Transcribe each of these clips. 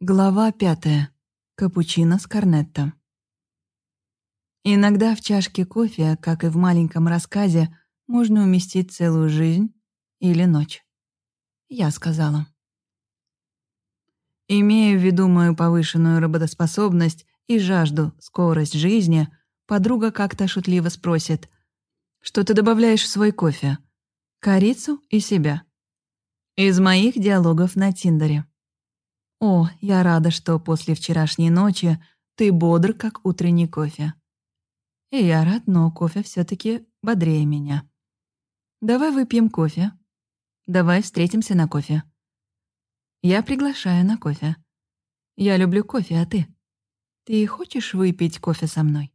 Глава пятая. Капучино с корнетто. Иногда в чашке кофе, как и в маленьком рассказе, можно уместить целую жизнь или ночь. Я сказала. Имея в виду мою повышенную работоспособность и жажду, скорость жизни, подруга как-то шутливо спросит, что ты добавляешь в свой кофе? Корицу и себя. Из моих диалогов на Тиндере. «О, я рада, что после вчерашней ночи ты бодр, как утренний кофе». И я рад, но кофе все таки бодрее меня. Давай выпьем кофе. Давай встретимся на кофе. Я приглашаю на кофе. Я люблю кофе, а ты? Ты хочешь выпить кофе со мной?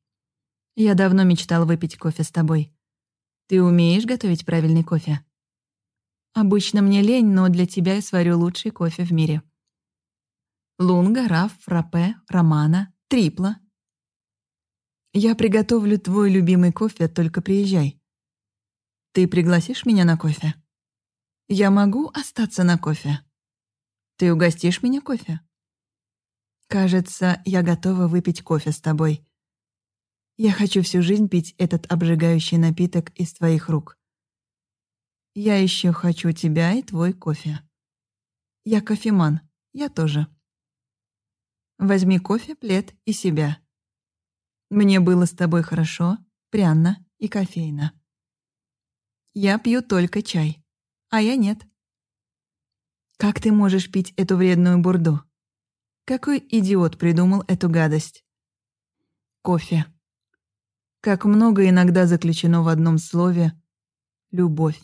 Я давно мечтал выпить кофе с тобой. Ты умеешь готовить правильный кофе? Обычно мне лень, но для тебя я сварю лучший кофе в мире. Лунга, раф, фраппе, романа, трипла. Я приготовлю твой любимый кофе, только приезжай. Ты пригласишь меня на кофе? Я могу остаться на кофе? Ты угостишь меня кофе? Кажется, я готова выпить кофе с тобой. Я хочу всю жизнь пить этот обжигающий напиток из твоих рук. Я еще хочу тебя и твой кофе. Я кофеман, я тоже. Возьми кофе, плед и себя. Мне было с тобой хорошо, пряно и кофейно. Я пью только чай, а я нет. Как ты можешь пить эту вредную бурду? Какой идиот придумал эту гадость? Кофе. Как много иногда заключено в одном слове «любовь».